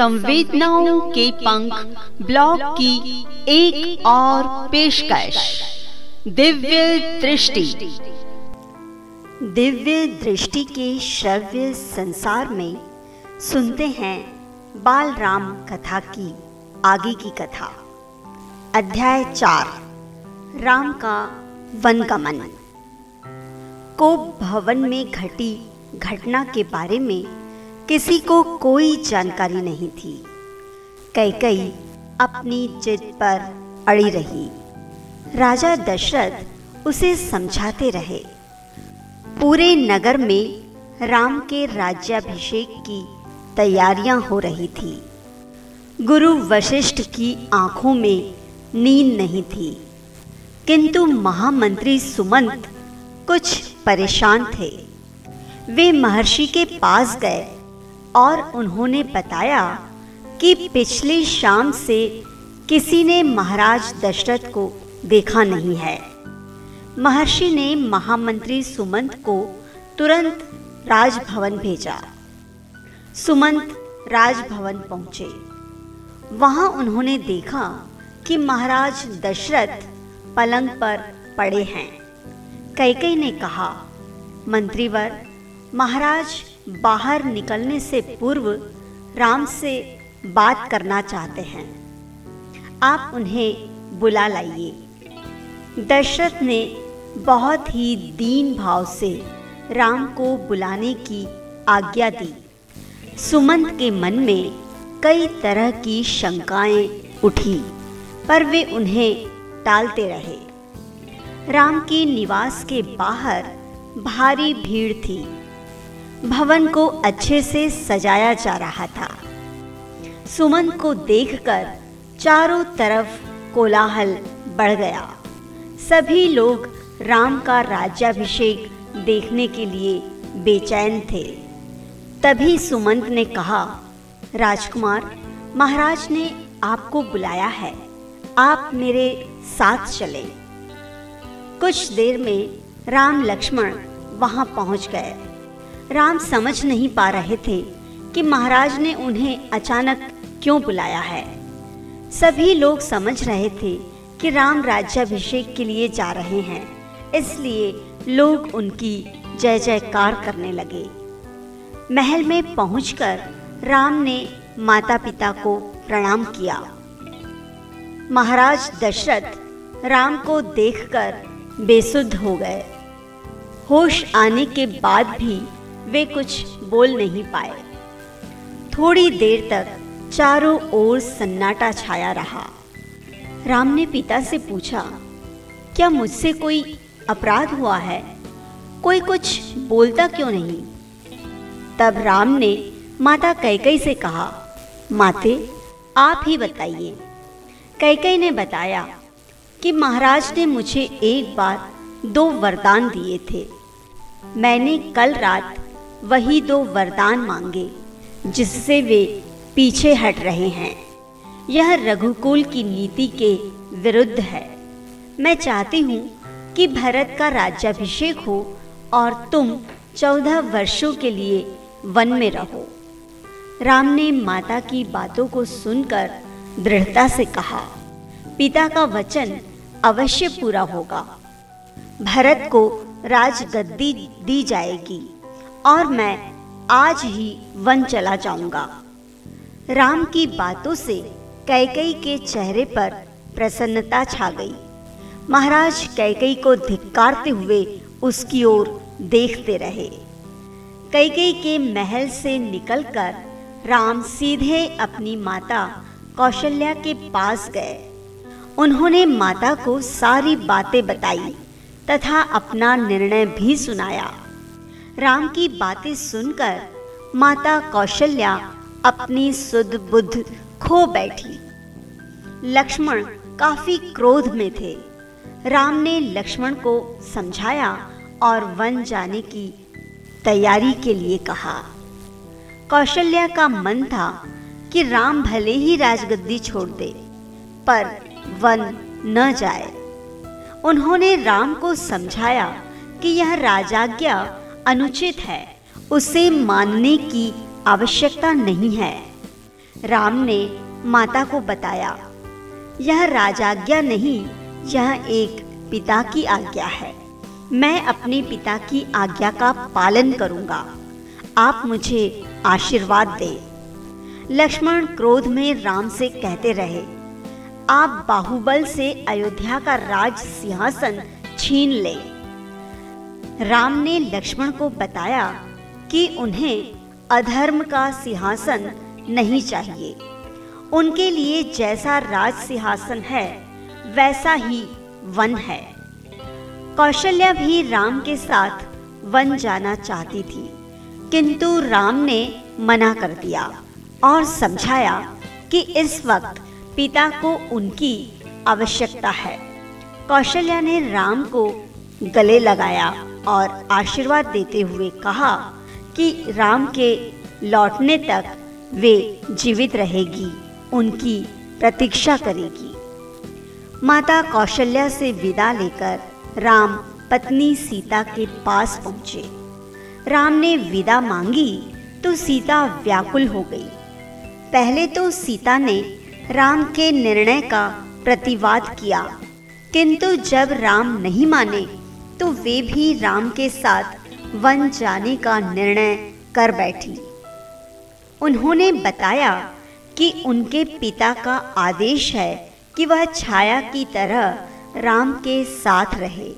संवेदनाओं के पंख ब्लॉग की एक और पेशकश। दिव्य दृष्टि। दिव्य दृष्टि के श्रव्य संसार में सुनते हैं बाल राम कथा की आगे की कथा। अध्याय चार, राम का वनगमन। को भवन में घटी घटना के बारे में किसी को कोई जानकारी नहीं थी। कई कई अपनी जिद पर अड़ी रही। राजा दशरथ उसे समझाते रहे। पूरे नगर में राम के राज्याभिषेक की तैयारियाँ हो रही थी। गुरु वशिष्ठ की आँखों में नींद नहीं थी। किंतु महामंत्री सुमंत कुछ परेशान थे। वे महर्षि के पास गए। और उन्होंने बताया कि पिछली शाम से किसी ने महाराज दशरथ को देखा नहीं है। महर्षि ने महामंत्री सुमंत को तुरंत राजभवन भेजा। सुमंत राजभवन पहुँचे। वहाँ उन्होंने देखा कि महाराज दशरथ पलंग पर पड़े हैं। कैकई ने कहा, मंत्रीवर, महाराज बाहर निकलने से पूर्व राम से बात करना चाहते हैं। आप उन्हें बुला लाइए। दशरथ ने बहुत ही दीन भाव से राम को बुलाने की आज्ञा दी। सुमंत के मन में कई तरह की शंकाएँ उठी, पर वे उन्हें टालते रहे। राम के निवास के बाहर भारी भीड़ थी। भवन को अच्छे से सजाया जा रहा था। सुमन को देखकर चारों तरफ़ कोलाहल बढ़ गया। सभी लोग राम का राज्याभिषेक देखने के लिए बेचैन थे। तभी सुमंत ने कहा, राजकुमार, महाराज ने आपको बुलाया है। आप मेरे साथ चले। कुछ देर में राम लक्ष्मण वहाँ पहुँच गए। राम समझ नहीं पा रहे थे कि महाराज ने उन्हें अचानक क्यों बुलाया है। सभी लोग समझ रहे थे कि राम राज्याभिषेक के लिए जा रहे हैं, इसलिए लोग उनकी जय जयकार करने लगे। महल में पहुंचकर राम ने माता पिता को प्रणाम किया। महाराज दशरथ राम को देखकर बेसुध हो गए। होश आने के बाद भी वे कुछ बोल नहीं पाए। थोड़ी देर तक चारों ओर सन्नाटा छाया रहा। राम ने पिता से पूछा, क्या मुझसे कोई अपराध हुआ है? कोई कुछ बोलता क्यों नहीं? तब राम ने माता कैकई से कहा, माते, आप ही बताइए। कैकई ने बताया कि महाराज ने मुझे एक बार दो वरदान दिए थे। मैंने कल रात वही दो वरदान मांगे, जिससे वे पीछे हट रहे हैं। यह रघुकुल की नीति के विरुद्ध है। मैं चाहती हूँ कि भरत का राज्याभिषेक हो और तुम चौदह वर्षों के लिए वन में रहो। राम ने माता की बातों को सुनकर दृढ़ता से कहा, पिता का वचन अवश्य पूरा होगा। भरत को राजगद्दी दी जाएगी। और मैं आज ही वन चला जाऊँगा। राम की बातों से कैकई के चेहरे पर प्रसन्नता छा गई। महाराज कैकई को धिक्कारते हुए उसकी ओर देखते रहे। कैकई के महल से निकलकर राम सीधे अपनी माता कौशल्या के पास गए। उन्होंने माता को सारी बातें बताई तथा अपना निर्णय भी सुनाया। राम की बातें सुनकर माता कौशल्या अपनी सुध बुद्ध खो बैठी। लक्ष्मण काफ़ी क्रोध में थे। राम ने लक्ष्मण को समझाया और वन जाने की तैयारी के लिए कहा। कौशल्या का मन था कि राम भले ही राजगद्दी छोड़ दे, पर वन न जाए। उन्होंने राम को समझाया कि यह राजाज्ञा अनुचित है। उसे मानने की आवश्यकता नहीं है। राम ने माता को बताया, यह राजाज्ञा नहीं, यह एक पिता की आज्ञा है। मैं अपने पिता की आज्ञा का पालन करूँगा। आप मुझे आशीर्वाद दे। लक्ष्मण क्रोध में राम से कहते रहे, आप बाहुबल से अयोध्या का राज सिंहासन छीन ले। राम ने लक्ष्मण को बताया कि उन्हें अधर्म का सिंहासन नहीं चाहिए। उनके लिए जैसा राज सिंहासन है, वैसा ही वन है। कौशल्या भी राम के साथ वन जाना चाहती थी, किंतु राम ने मना कर दिया और समझाया कि इस वक्त पिता को उनकी आवश्यकता है। कौशल्या ने राम को गले लगाया। और आशीर्वाद देते हुए कहा कि राम के लौटने तक वे जीवित रहेगी, उनकी प्रतीक्षा करेगी। माता कौशल्या से विदा लेकर राम पत्नी सीता के पास पहुँचे। राम ने विदा मांगी तो सीता व्याकुल हो गई। पहले तो सीता ने राम के निर्णय का प्रतिवाद किया, किंतु जब राम नहीं माने तो वे भी राम के साथ वन जाने का निर्णय कर बैठी। उन्होंने बताया कि उनके पिता का आदेश है कि वह छाया की तरह राम के साथ रहे।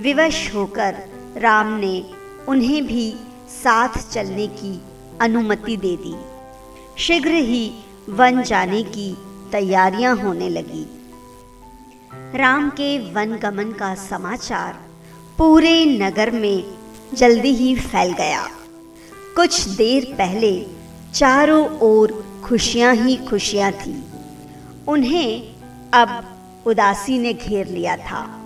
विवश होकर राम ने उन्हें भी साथ चलने की अनुमति दे दी। शीघ्र ही वन जाने की तैयारियाँ होने लगी। राम के वन गमन का समाचार पूरे नगर में जल्दी ही फैल गया। कुछ देर पहले चारों ओर खुशियाँ ही खुशियाँ थी। उन्हें अब उदासी ने घेर लिया था।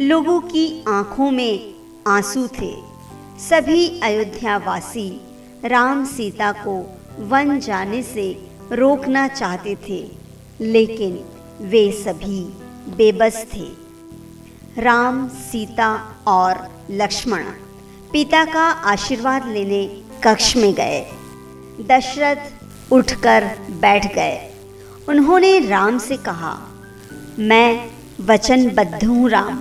लोगों की आँखों में आँसू थे। सभी अयोध्यावासी राम सीता को वन जाने से रोकना चाहते थे, लेकिन वे सभी बेबस थे। राम, सीता और लक्ष्मण पिता का आशीर्वाद लेने कक्ष में गए। दशरथ उठकर बैठ गए। उन्होंने राम से कहा, मैं वचनबद्ध हूँ राम,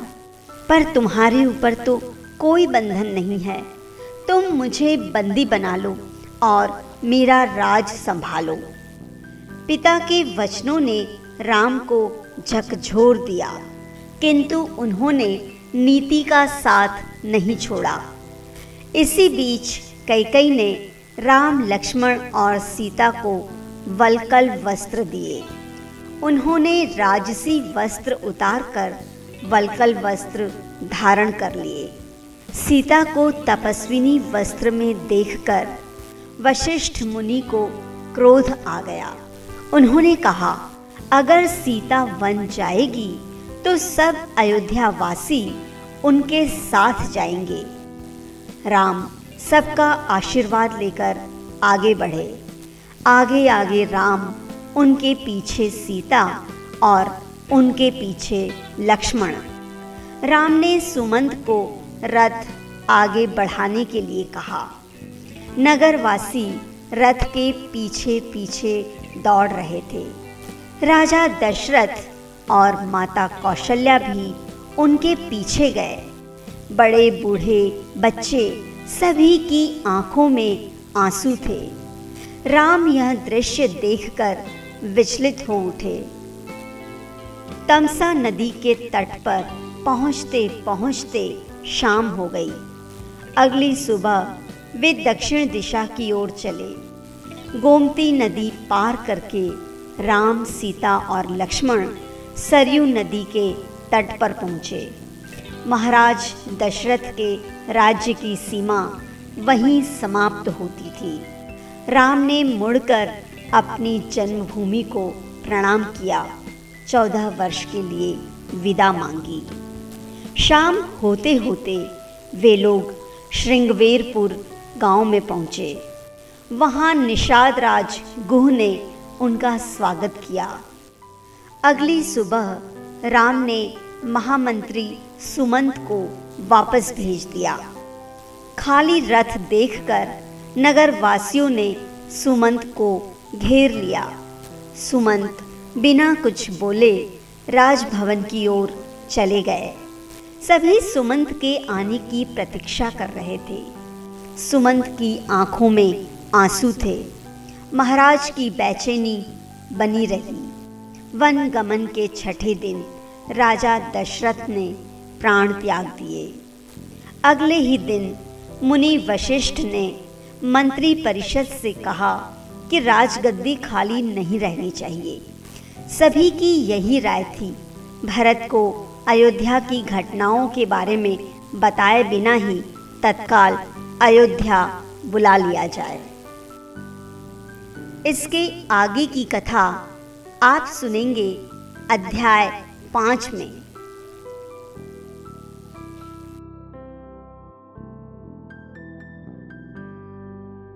पर तुम्हारे ऊपर तो कोई बंधन नहीं है। तुम मुझे बंदी बना लो और मेरा राज संभालो। पिता के वचनों ने राम को झकझोर दिया। किंतु उन्होंने नीति का साथ नहीं छोड़ा। इसी बीच कैकई ने राम लक्ष्मण और सीता को वलकल वस्त्र दिए। उन्होंने राजसी वस्त्र उतारकर वलकल वस्त्र धारण कर लिए। सीता को तपस्विनी वस्त्र में देखकर वशिष्ठ मुनि को क्रोध आ गया। उन्होंने कहा, अगर सीता वन जाएगी तो सब अयोध्या वासी उनके साथ जाएँगे। राम सबका आशीर्वाद लेकर आगे बढ़े। आगे आगे राम उनके पीछे सीता और उनके पीछे लक्ष्मण। राम ने सुमंत को रथ आगे बढ़ाने के लिए कहा। नगरवासी रथ के पीछे पीछे दौड़ रहे थे। राजा दशरथ और माता कौशल्या भी उनके पीछे गए। बड़े, बूढ़े, बच्चे सभी की आँखों में आँसू थे। राम यह दृश्य देखकर विचलित हो उठे। तमसा नदी के तट पर पहुँचते पहुँचते शाम हो गई। अगली सुबह वे दक्षिण दिशा की ओर चले। गोमती नदी पार करके राम, सीता और लक्ष्मण सरयू नदी के तट पर पहुँचे। महाराज दशरथ के राज्य की सीमा वहीं समाप्त होती थी। राम ने मुड़कर अपनी जन्मभूमि को प्रणाम किया। चौदह वर्ष के लिए विदा मांगी। शाम होते होते वे लोग श्रृंगवेरपुर गाँव में पहुँचे। वहाँ निषाद राज गुह ने उनका स्वागत किया। अगली सुबह राम ने महामंत्री सुमंत को वापस भेज दिया। खाली रथ देखकर नगर वासियों ने सुमंत को घेर लिया। सुमंत बिना कुछ बोले राजभवन की ओर चले गए। सभी सुमंत के आने की प्रतीक्षा कर रहे थे। सुमंत की आँखों में आँसू थे। महाराज की बेचैनी बनी रही। वन गमन के छठे दिन राजा दशरथ ने प्राण त्याग दिए। अगले ही दिन मुनि वशिष्ठ ने मंत्री परिषद से कहा कि राजगद्दी खाली नहीं रहनी चाहिए। सभी की यही राय थी। भरत को अयोध्या की घटनाओं के बारे में बताए बिना ही तत्काल अयोध्या बुला लिया जाए। इसके आगे की कथा आप सुनेंगे अध्याय पाँच में।